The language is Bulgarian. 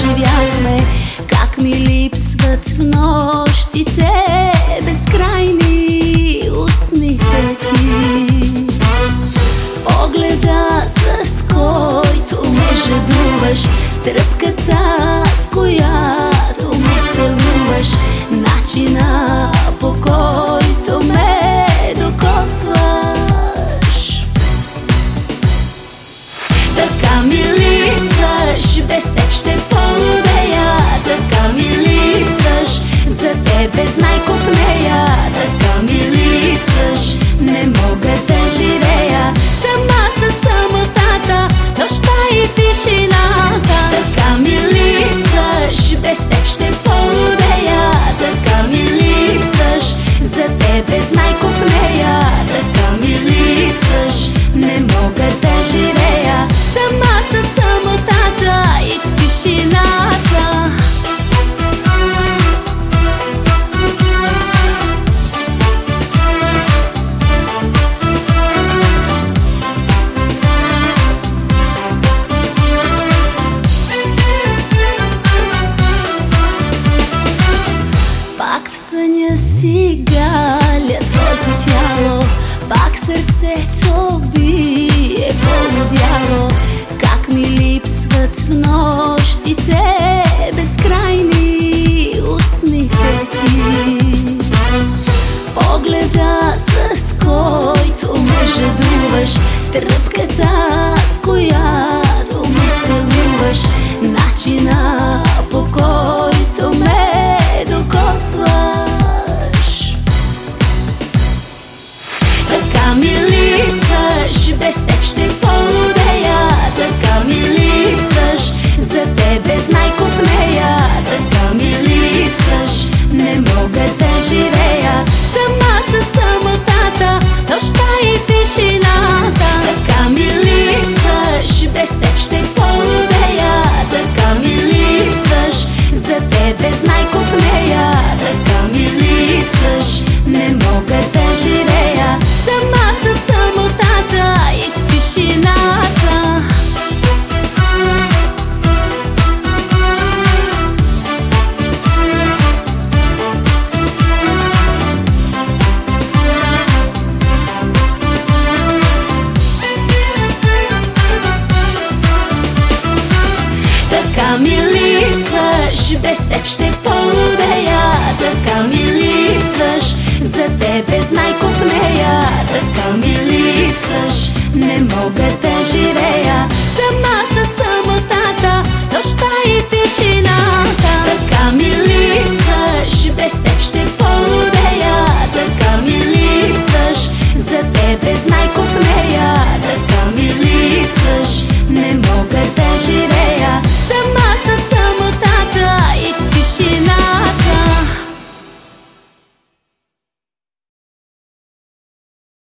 живяхме, как ми липсват в нощите безкрайни устните ти. Погледа, с който ме жадуваш, тръпката, с която ме целуваш, начина по който ме докосваш. Така ми липсваш, без теб ще лудея, така ми липсваш. За тебе знай купнея, така ми липсваш. Не мога да живея сама със самотата Нощта и тишината. Така ми липсваш, без теб ще полудея. Така ми липсваш, за тебе знай лето тетяло, сердце сърцето Може без теб ще полудея, така ми липсваш. За тебе знай копнея така ми липсваш. Не мога